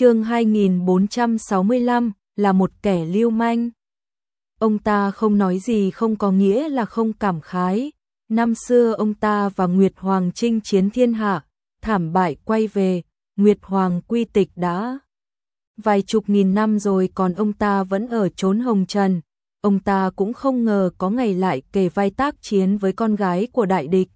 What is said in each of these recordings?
chương 2465 là một kẻ lưu manh. Ông ta không nói gì không có nghĩa là không cảm khái. Năm xưa ông ta và Nguyệt Hoàng chinh chiến thiên hạ, thảm bại quay về, Nguyệt Hoàng quy tịch đã. Vài chục nghìn năm rồi còn ông ta vẫn ở trốn hồng trần. Ông ta cũng không ngờ có ngày lại kề vai tác chiến với con gái của đại địch.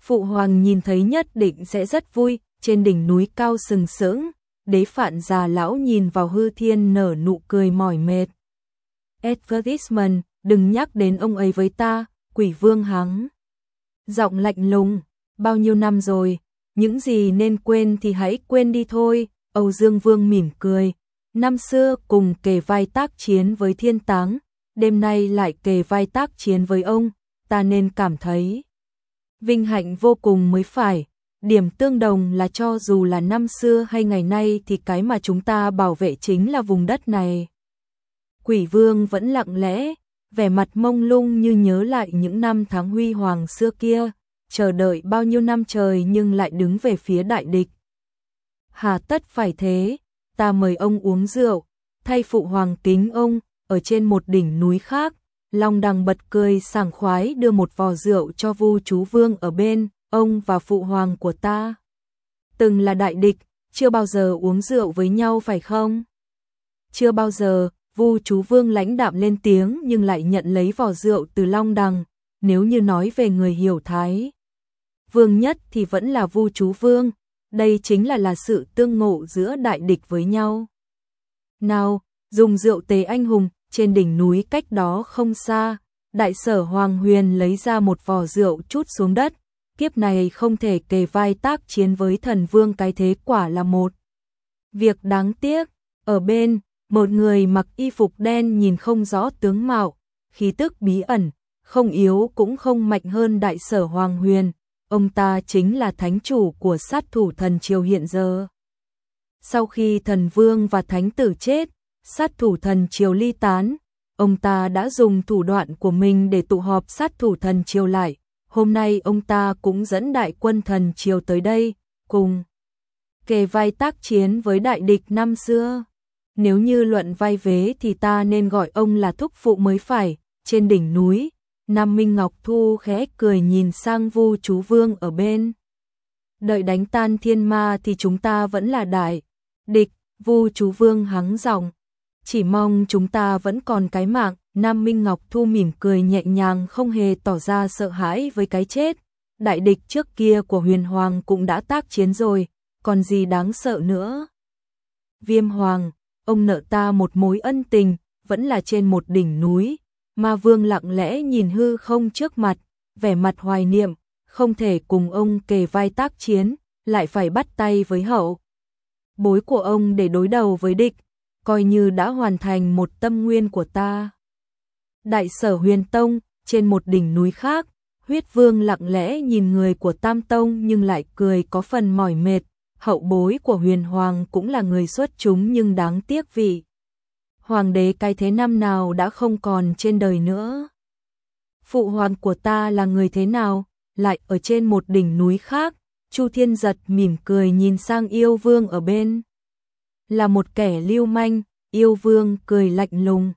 Phụ hoàng nhìn thấy nhất định sẽ rất vui, trên đỉnh núi cao sừng sững, đế phạn già lão nhìn vào hư thiên nở nụ cười mỏi mệt. Advertisement, đừng nhắc đến ông ấy với ta, quỷ vương hắng. Giọng lạnh lùng, bao nhiêu năm rồi, những gì nên quên thì hãy quên đi thôi, Âu Dương Vương mỉm cười. Năm xưa cùng kề vai tác chiến với thiên táng, đêm nay lại kề vai tác chiến với ông, ta nên cảm thấy vinh hạnh vô cùng mới phải. Điểm tương đồng là cho dù là năm xưa hay ngày nay thì cái mà chúng ta bảo vệ chính là vùng đất này. Quỷ vương vẫn lặng lẽ, vẻ mặt mông lung như nhớ lại những năm tháng huy hoàng xưa kia, chờ đợi bao nhiêu năm trời nhưng lại đứng về phía đại địch. Hà tất phải thế, ta mời ông uống rượu, thay phụ hoàng kính ông, ở trên một đỉnh núi khác, Long đằng bật cười sảng khoái đưa một vò rượu cho vu chú vương ở bên, ông và phụ hoàng của ta. Từng là đại địch, chưa bao giờ uống rượu với nhau phải không? Chưa bao giờ, vu chú vương lãnh đạm lên tiếng nhưng lại nhận lấy vò rượu từ long đằng, nếu như nói về người hiểu thái. Vương nhất thì vẫn là vu chú vương, đây chính là là sự tương ngộ giữa đại địch với nhau. Nào, dùng rượu tế anh hùng, trên đỉnh núi cách đó không xa, đại sở Hoàng Huyền lấy ra một vò rượu chút xuống đất, kiếp này không thể kề vai tác chiến với thần vương cái thế quả là một. Việc đáng tiếc, ở bên, một người mặc y phục đen nhìn không rõ tướng mạo, khí tức bí ẩn, không yếu cũng không mạnh hơn đại sở Hoàng Huyền, ông ta chính là thánh chủ của sát thủ thần triều hiện giờ. Sau khi thần vương và thánh tử chết, sát thủ thần triều ly tán, ông ta đã dùng thủ đoạn của mình để tụ họp sát thủ thần triều lại. Hôm nay ông ta cũng dẫn đại quân thần triều tới đây, cùng kề vai tác chiến với đại địch năm xưa. Nếu như luận vai vế thì ta nên gọi ông là thúc phụ mới phải, trên đỉnh núi, Nam Minh Ngọc Thu khẽ cười nhìn sang vu chú vương ở bên. Đợi đánh tan thiên ma thì chúng ta vẫn là đại. Địch, vu chú vương hắng giọng. Chỉ mong chúng ta vẫn còn cái mạng, Nam Minh Ngọc Thu mỉm cười nhẹ nhàng không hề tỏ ra sợ hãi với cái chết. Đại địch trước kia của huyền hoàng cũng đã tác chiến rồi, còn gì đáng sợ nữa. Viêm hoàng, ông nợ ta một mối ân tình, vẫn là trên một đỉnh núi, Ma Vương lặng lẽ nhìn hư không trước mặt, vẻ mặt hoài niệm, không thể cùng ông kề vai tác chiến, lại phải bắt tay với hậu. Bối của ông để đối đầu với địch, coi như đã hoàn thành một tâm nguyên của ta. Đại sở huyền tông, trên một đỉnh núi khác, huyết vương lặng lẽ nhìn người của tam tông nhưng lại cười có phần mỏi mệt, hậu bối của huyền hoàng cũng là người xuất chúng nhưng đáng tiếc vị hoàng đế cái thế năm nào đã không còn trên đời nữa. Phụ hoàng của ta là người thế nào, lại ở trên một đỉnh núi khác, Chu Thiên Giật mỉm cười nhìn sang yêu vương ở bên. Là một kẻ lưu manh, yêu vương cười lạnh lùng.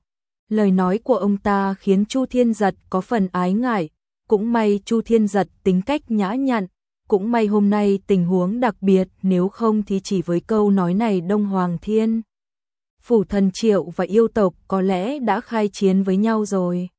Lời nói của ông ta khiến Chu Thiên Giật có phần ái ngại, cũng may Chu Thiên Giật tính cách nhã nhặn, cũng may hôm nay tình huống đặc biệt nếu không thì chỉ với câu nói này Đông Hoàng Thiên phủ thần triệu và yêu tộc có lẽ đã khai chiến với nhau rồi.